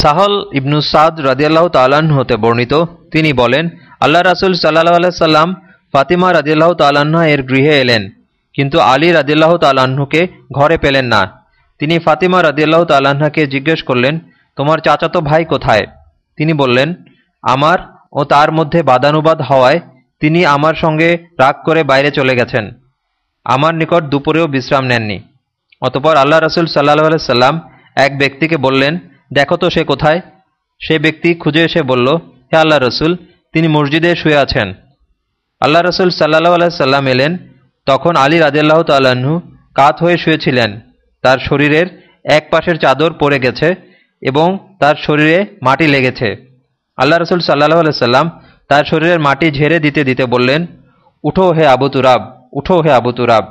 সাহল ইবনু সাদ রাজিয়াল্লাহ তাল্লাহ্ন হতে বর্ণিত। তিনি বলেন, আল্লাহ রাসুল সাল্লাহ আল্লাহ সাল্লাম ফাতিমা রাজিয়াল্লাহ তাল্লাহ্ন এর গৃহে এলেন, কিন্তু আলী রাজিয়াল্লাহ তাল্লাহ্নকে ঘরে পেলেন না। তিনি ফাতিমা রাজিয়াল্লাহ তাল্লাহ্নাকে জিজ্ঞেস করলেন, তোমার চাচাতো ভাই কোথায়? তিনি বললেন, আমার ও তার মধ্যে বাদানুবাদ হওয়ায় তিনি আমার সঙ্গে রাগ করে বাইরে চলে গেছেন। আমার নিকট দুপুরেও বিশ্রাম নেননি। অতপর আল্লাহ রসুল সাল্লাহ সাল্লাম এক ব্যক্তিকে বললেন দেখো তো সে কোথায়। সে ব্যক্তি খুঁজে এসে বলল, হে আল্লাহ রসুল, তিনি মসজিদে শুয়ে আছেন। আল্লাহ রসুল সাল্লাহ আল্লাহ সাল্লাম এলেন। তখন আলী রাজিয়াল্লাহ তাল্লাহ্ন কাত হয়ে শুয়েছিলেন। তার শরীরের এক পাশের চাদর পড়ে গেছে এবং তার শরীরে মাটি লেগেছে। আল্লাহ রসুল সাল্লাহ সাল্লাম তার শরীরের মাটি ঝেড়ে দিতে দিতে বললেন, উঠো হে আবু তুরাব, উঠো হে আবু তুরাব।